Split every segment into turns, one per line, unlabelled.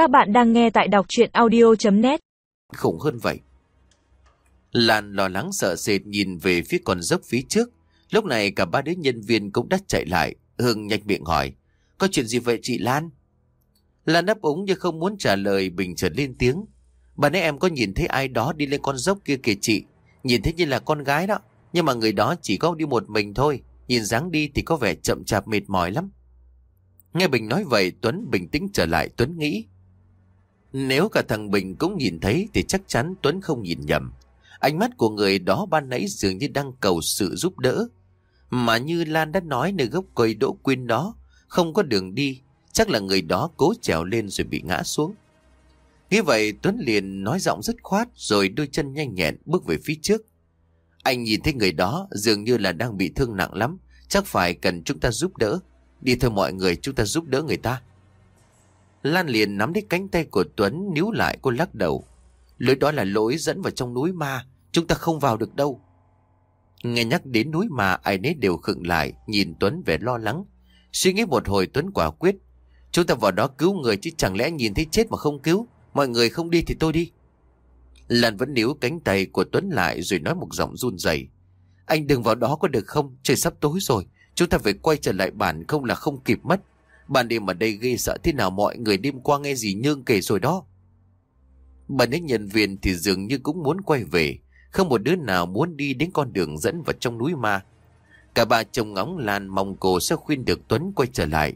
Các bạn đang nghe tại đọc chuyện audio.net
Khủng hơn vậy. Lan lo lắng sợ sệt nhìn về phía con dốc phía trước. Lúc này cả ba đứa nhân viên cũng đã chạy lại. Hương nhanh miệng hỏi. Có chuyện gì vậy chị Lan? Lan đáp úng nhưng không muốn trả lời, bình chợt lên tiếng. Bà nãy em có nhìn thấy ai đó đi lên con dốc kia kìa chị. Nhìn thấy như là con gái đó. Nhưng mà người đó chỉ có đi một mình thôi. Nhìn dáng đi thì có vẻ chậm chạp mệt mỏi lắm. Nghe Bình nói vậy, Tuấn bình tĩnh trở lại Tuấn nghĩ. Nếu cả thằng Bình cũng nhìn thấy thì chắc chắn Tuấn không nhìn nhầm. Ánh mắt của người đó ban nãy dường như đang cầu sự giúp đỡ. Mà như Lan đã nói nơi gốc cây đỗ quyên đó, không có đường đi, chắc là người đó cố trèo lên rồi bị ngã xuống. Như vậy Tuấn liền nói giọng dứt khoát rồi đôi chân nhanh nhẹn bước về phía trước. Anh nhìn thấy người đó dường như là đang bị thương nặng lắm, chắc phải cần chúng ta giúp đỡ. Đi thôi mọi người chúng ta giúp đỡ người ta. Lan liền nắm lấy cánh tay của Tuấn níu lại cô lắc đầu. Lối đó là lối dẫn vào trong núi ma, chúng ta không vào được đâu. Nghe nhắc đến núi ma ai nấy đều khựng lại, nhìn Tuấn vẻ lo lắng. Suy nghĩ một hồi Tuấn quả quyết. Chúng ta vào đó cứu người chứ chẳng lẽ nhìn thấy chết mà không cứu. Mọi người không đi thì tôi đi. Lan vẫn níu cánh tay của Tuấn lại rồi nói một giọng run rẩy. Anh đừng vào đó có được không? Trời sắp tối rồi. Chúng ta phải quay trở lại bản không là không kịp mất. Ban đêm ở đây ghê sợ thế nào mọi người đêm qua nghe gì nhương kể rồi đó. Bà những nhân viên thì dường như cũng muốn quay về. Không một đứa nào muốn đi đến con đường dẫn vào trong núi ma. Cả bà chồng ngóng Lan mong cô sẽ khuyên được Tuấn quay trở lại.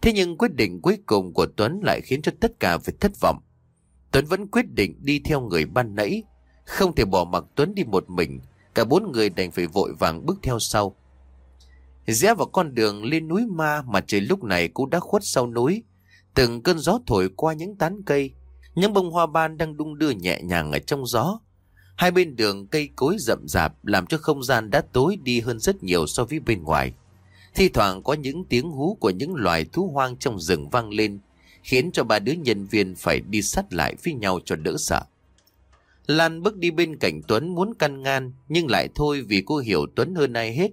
Thế nhưng quyết định cuối cùng của Tuấn lại khiến cho tất cả phải thất vọng. Tuấn vẫn quyết định đi theo người ban nãy. Không thể bỏ mặc Tuấn đi một mình. Cả bốn người đành phải vội vàng bước theo sau. Rẽ vào con đường lên núi ma mà trời lúc này cũng đã khuất sau núi. Từng cơn gió thổi qua những tán cây. Những bông hoa ban đang đung đưa nhẹ nhàng ở trong gió. Hai bên đường cây cối rậm rạp làm cho không gian đã tối đi hơn rất nhiều so với bên ngoài. Thi thoảng có những tiếng hú của những loài thú hoang trong rừng vang lên, khiến cho ba đứa nhân viên phải đi sát lại với nhau cho đỡ sợ. Lan bước đi bên cạnh Tuấn muốn căn ngăn, nhưng lại thôi vì cô hiểu Tuấn hơn ai hết.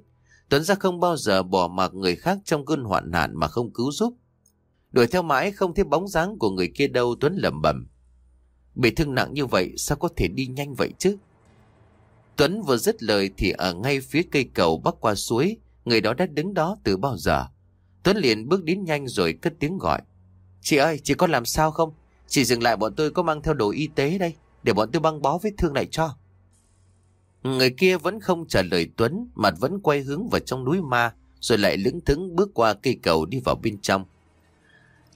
Tuấn ra không bao giờ bỏ mặc người khác trong cơn hoạn nạn mà không cứu giúp. Đuổi theo mãi không thấy bóng dáng của người kia đâu Tuấn lẩm bẩm. Bị thương nặng như vậy sao có thể đi nhanh vậy chứ? Tuấn vừa dứt lời thì ở ngay phía cây cầu bắc qua suối, người đó đã đứng đó từ bao giờ. Tuấn liền bước đến nhanh rồi cất tiếng gọi. Chị ơi, chị có làm sao không? Chị dừng lại bọn tôi có mang theo đồ y tế đây, để bọn tôi băng bó vết thương lại cho. Người kia vẫn không trả lời Tuấn, mặt vẫn quay hướng vào trong núi ma, rồi lại lững thững bước qua cây cầu đi vào bên trong.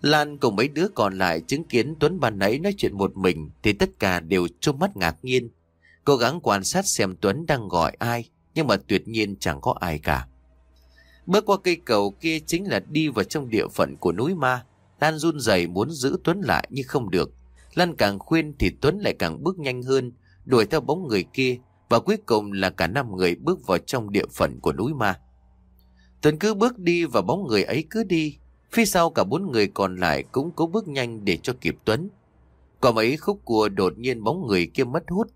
Lan cùng mấy đứa còn lại chứng kiến Tuấn ban nãy nói chuyện một mình thì tất cả đều trông mắt ngạc nhiên. Cố gắng quan sát xem Tuấn đang gọi ai, nhưng mà tuyệt nhiên chẳng có ai cả. Bước qua cây cầu kia chính là đi vào trong địa phận của núi ma. Lan run rẩy muốn giữ Tuấn lại nhưng không được. Lan càng khuyên thì Tuấn lại càng bước nhanh hơn, đuổi theo bóng người kia và cuối cùng là cả năm người bước vào trong địa phận của núi ma. Tuấn cứ bước đi và bóng người ấy cứ đi. Phía sau cả bốn người còn lại cũng cố bước nhanh để cho kịp Tuấn. Có mấy khúc cua đột nhiên bóng người kia mất hút.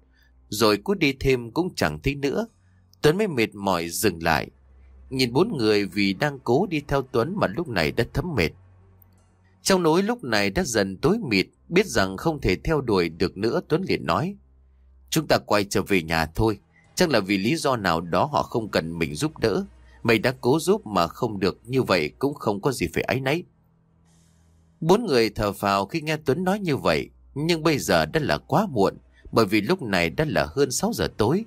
Rồi cứ đi thêm cũng chẳng thấy nữa. Tuấn mới mệt mỏi dừng lại. Nhìn bốn người vì đang cố đi theo Tuấn mà lúc này đã thấm mệt. Trong núi lúc này đã dần tối mịt, biết rằng không thể theo đuổi được nữa Tuấn liền nói. Chúng ta quay trở về nhà thôi. Chắc là vì lý do nào đó họ không cần mình giúp đỡ. Mày đã cố giúp mà không được như vậy cũng không có gì phải áy náy. Bốn người thở phào khi nghe Tuấn nói như vậy. Nhưng bây giờ đã là quá muộn. Bởi vì lúc này đã là hơn 6 giờ tối.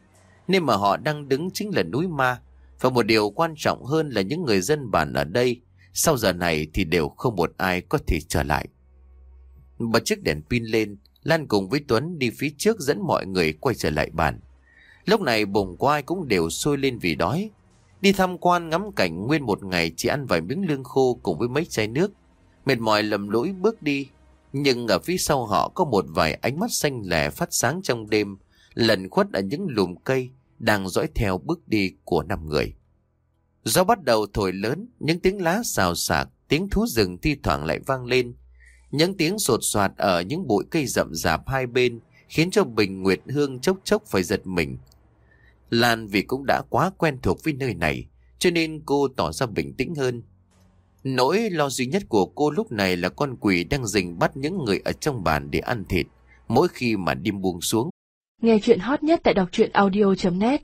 Nên mà họ đang đứng chính là núi ma. Và một điều quan trọng hơn là những người dân bản ở đây. Sau giờ này thì đều không một ai có thể trở lại. Bật chiếc đèn pin lên. Lan cùng với Tuấn đi phía trước dẫn mọi người quay trở lại bàn. Lúc này bụng của ai cũng đều sôi lên vì đói. Đi tham quan ngắm cảnh nguyên một ngày chỉ ăn vài miếng lương khô cùng với mấy chai nước. Mệt mỏi lầm lỗi bước đi. Nhưng ở phía sau họ có một vài ánh mắt xanh lẻ phát sáng trong đêm, lần khuất ở những lùm cây đang dõi theo bước đi của năm người. Gió bắt đầu thổi lớn, những tiếng lá xào xạc, tiếng thú rừng thi thoảng lại vang lên, những tiếng sột soạt ở những bụi cây rậm rạp hai bên khiến cho Bình Nguyệt Hương chốc chốc phải giật mình. Lan vì cũng đã quá quen thuộc với nơi này, cho nên cô tỏ ra bình tĩnh hơn. Nỗi lo duy nhất của cô lúc này là con quỷ đang rình bắt những người ở trong bàn để ăn thịt, mỗi khi mà đêm buông xuống.
Nghe chuyện hot nhất tại đọc truyện audio.net